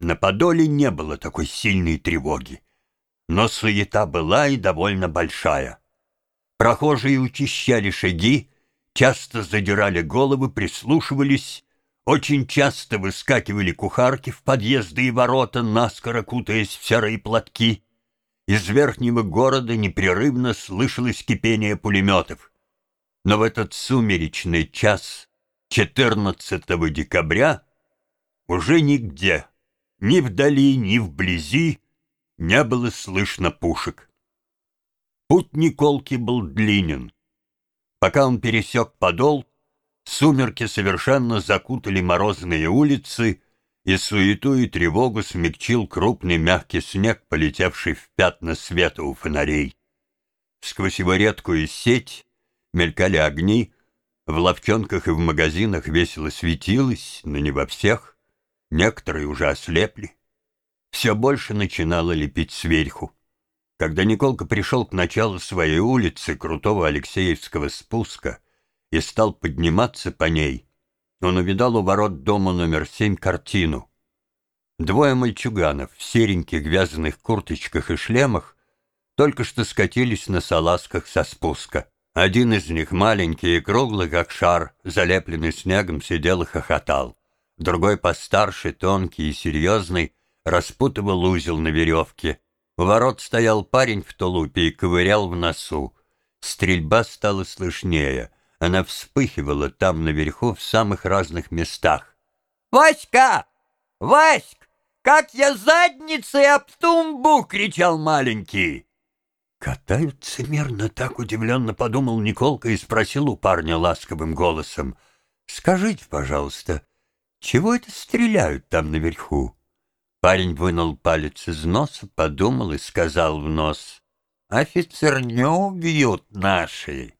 На Подоле не было такой сильной тревоги. Но суета была и довольно большая. Прохожие учащали шаги, часто задирали головы, прислушивались, очень часто выскакивали кухарки в подъезды и ворота, наскоро кутаясь в серые платки. Из верхнего города непрерывно слышалось кипение пулеметов. Но в этот сумеречный час 14 декабря уже нигде, ни вдали, ни вблизи, не было слышно пушек. Путь Николки был длинен. Пока он пересек Подол, сумерки совершенно закутали морозные улицы, и суету и тревогу смягчил крупный мягкий снег, полетевший в пятна света у фонарей. Сквозь его редкую сеть мелькали огни, в ловчонках и в магазинах весело светилось, но не во всех. Некоторые уже ослепли. Все больше начинало лепить сверху. Когда Николка пришел к началу своей улицы, крутого Алексеевского спуска, и стал подниматься по ней, он увидал у ворот дома номер семь картину. Двое мальчуганов в сереньких вязаных курточках и шлемах только что скатились на салазках со спуска. Один из них, маленький и круглый, как шар, залепленный снегом, сидел и хохотал. Другой, постарше, тонкий и серьезный, распутывал узел на веревке. У ворот стоял парень в тулупе и ковырял в носу. Стрельба стала слышнее. Она вспыхивала там наверху в самых разных местах. «Васька! Васьк! Как я задницей об тумбу!» — кричал маленький. Катаются мирно, так удивленно подумал Николка и спросил у парня ласковым голосом. «Скажите, пожалуйста, чего это стреляют там наверху?» Парень вынул палец из носа, подумал и сказал в нос. «Офицерню убьют наши!»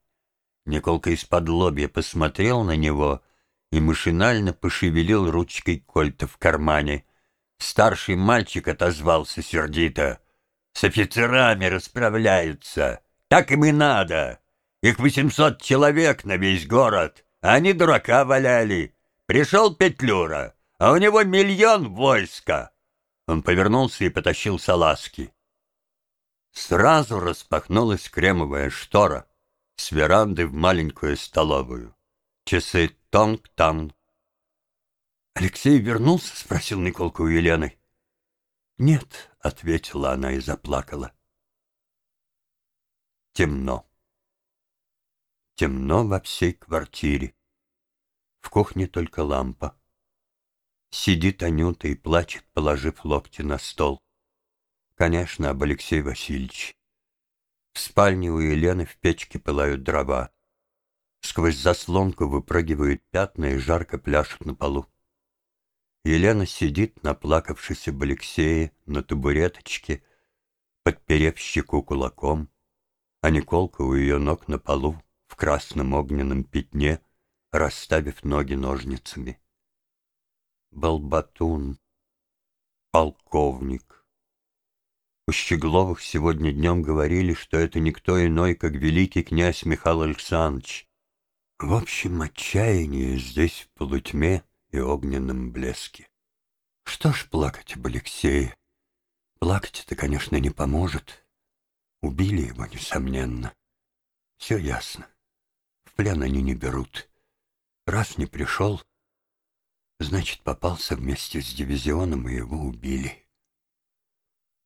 Николка из-под лобья посмотрел на него и машинально пошевелил ручкой кольта в кармане. Старший мальчик отозвался сердито. С офицерами расправляются. Так им и надо. Их восемьсот человек на весь город, а они дурака валяли. Пришел Петлюра, а у него миллион войска. Он повернулся и потащил салазки. Сразу распахнулась кремовая штора с веранды в маленькую столовую. Часы тонг-танг. «Алексей вернулся?» — спросил Николка у Елены. «Нет», — ответила она и заплакала. Темно. Темно во всей квартире. В кухне только лампа. Сидит Анюта и плачет, положив локти на стол. Конечно, об Алексее Васильевиче. В спальне у Елены в печке пылают дрова. Сквозь заслонку выпрыгивают пятна и жарко пляшут на полу. Елена сидит, наплакавшись об Алексее, на табуреточке, подперев щеку кулаком, а Николка у ее ног на полу, в красном огненном пятне, расставив ноги ножницами. Балбатун, полковник. У Щегловых сегодня днем говорили, что это никто иной, как великий князь Михаил Александрович. В общем, отчаяние здесь в полутьме — и огненном блеске. Что ж плакать об Алексее? Плакать это, конечно, не поможет. Убили его, несомненно. Все ясно. В плен они не берут. Раз не пришел, значит, попался вместе с дивизионом, и его убили.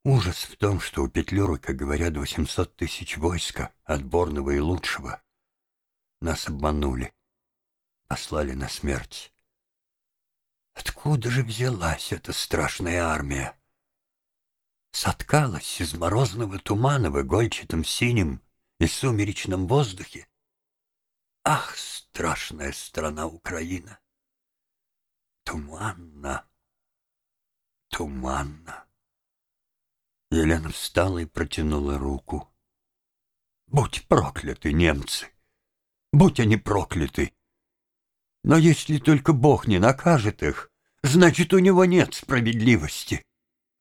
Ужас в том, что у Петлюры, как говорят, 800 тысяч войска, отборного и лучшего. Нас обманули, послали на смерть. Откуда же взялась эта страшная армия? Соткалась из морозного тумана в игольчатом синем и сумеречном воздухе. Ах, страшная страна Украина! Туманно, туманно. Елена встала и протянула руку. Будь прокляты, немцы! Будь они прокляты! Но если только Бог не накажет их, значит, у него нет справедливости.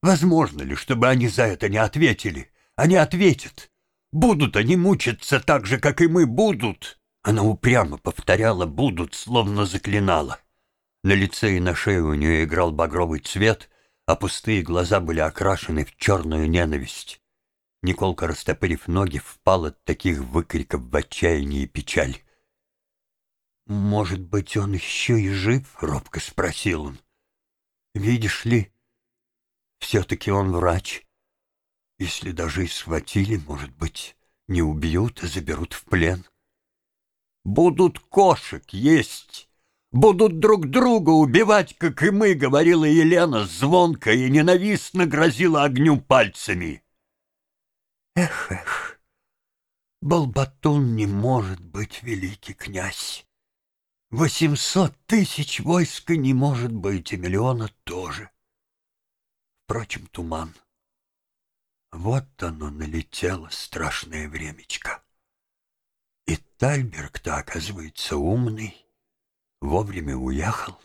Возможно ли, чтобы они за это не ответили? Они ответят. Будут они мучиться так же, как и мы будут. Она упрямо повторяла «будут», словно заклинала. На лице и на шее у нее играл багровый цвет, а пустые глаза были окрашены в черную ненависть. Николка, растопырив ноги, впал от таких выкриков в отчаяние и печаль. «Может быть, он еще и жив?» — робко спросил он. «Видишь ли, все-таки он врач. Если даже и схватили, может быть, не убьют, а заберут в плен. Будут кошек есть, будут друг друга убивать, как и мы, говорила Елена звонко и ненавистно грозила огню пальцами. Эх, эх, Балбатун не может быть великий князь. Восемьсот тысяч войска не может быть, и миллиона тоже. Впрочем, туман. Вот оно налетело, страшное времечко. И Тальберг-то, оказывается, умный, вовремя уехал.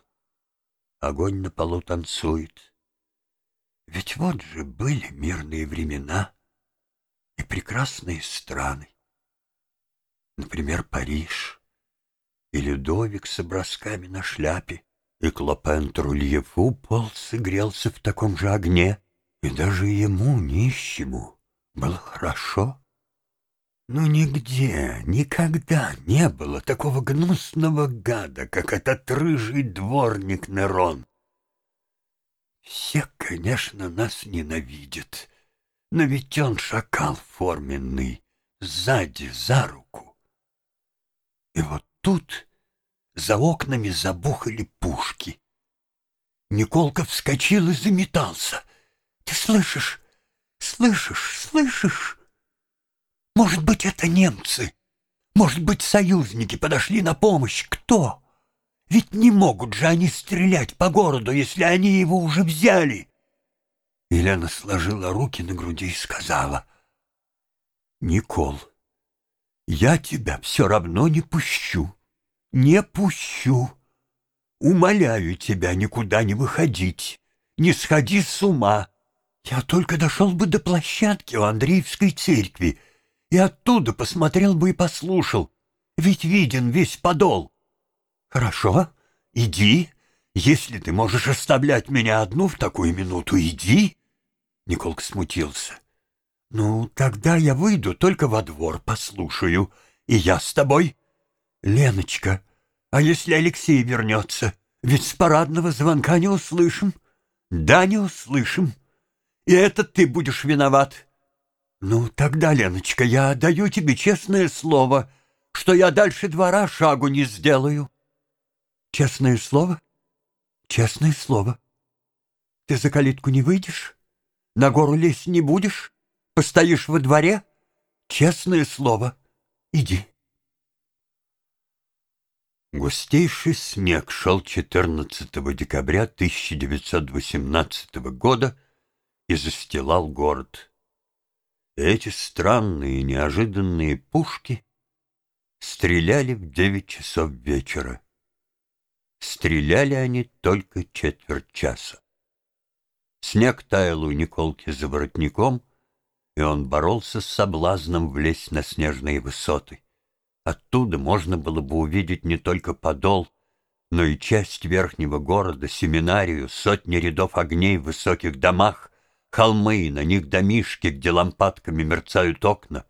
Огонь на полу танцует. Ведь вот же были мирные времена и прекрасные страны. Например, Париж и Людовик с образками на шляпе, и Клопен Трульеву пол согрелся в таком же огне, и даже ему, нищему, было хорошо. Но нигде, никогда не было такого гнусного гада, как этот рыжий дворник Нерон. Все, конечно, нас ненавидят, но ведь он шакал форменный, сзади, за руку. И вот тут за окнами забухали пушки. Николка вскочил и заметался. «Ты слышишь? Слышишь? Слышишь? Может быть, это немцы? Может быть, союзники подошли на помощь? Кто? Ведь не могут же они стрелять по городу, если они его уже взяли!» Елена сложила руки на груди и сказала, «Никол, я тебя все равно не пущу, не пущу. Умоляю тебя никуда не выходить, не сходи с ума. Я только дошел бы до площадки у Андреевской церкви и оттуда посмотрел бы и послушал, ведь виден весь подол. Хорошо, иди, если ты можешь оставлять меня одну в такую минуту, иди. Николка смутился. «Ну, тогда я выйду только во двор, послушаю. И я с тобой?» «Леночка, а если Алексей вернется? Ведь с парадного звонка не услышим». «Да, не услышим. И это ты будешь виноват». «Ну, тогда, Леночка, я даю тебе честное слово, что я дальше двора шагу не сделаю». «Честное слово? Честное слово. Ты за калитку не выйдешь?» На гору лезть не будешь? Постоишь во дворе? Честное слово, иди. Густейший снег шел 14 декабря 1918 года и застилал город. Эти странные неожиданные пушки стреляли в девять часов вечера. Стреляли они только четверть часа. Снег таял у Николки за воротником, и он боролся с соблазном влезть на снежные высоты. Оттуда можно было бы увидеть не только подол, но и часть верхнего города, семинарию, сотни рядов огней в высоких домах, холмы, на них домишки, где лампадками мерцают окна.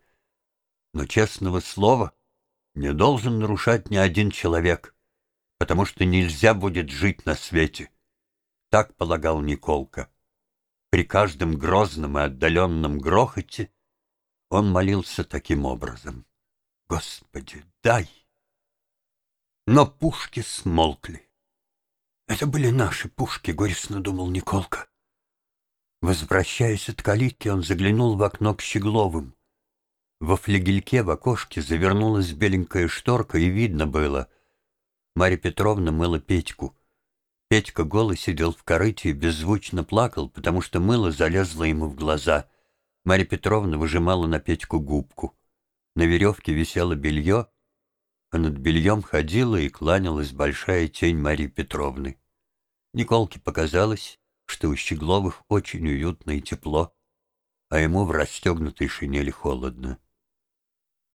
Но честного слова не должен нарушать ни один человек, потому что нельзя будет жить на свете. Так полагал Николка. При каждом грозном и отдаленном грохоте он молился таким образом. «Господи, дай!» Но пушки смолкли. Это были наши пушки, горестно думал Николка. Возвращаясь от калитки, он заглянул в окно к Щегловым. Во флигельке в окошке завернулась беленькая шторка, и видно было. Марья Петровна мыла Петьку — Петька голый сидел в корыте и беззвучно плакал, потому что мыло залезло ему в глаза. Марья Петровна выжимала на Петьку губку. На веревке висело белье, а над бельем ходила и кланялась большая тень Марьи Петровны. Николке показалось, что у Щегловых очень уютно и тепло, а ему в расстегнутой шинели холодно.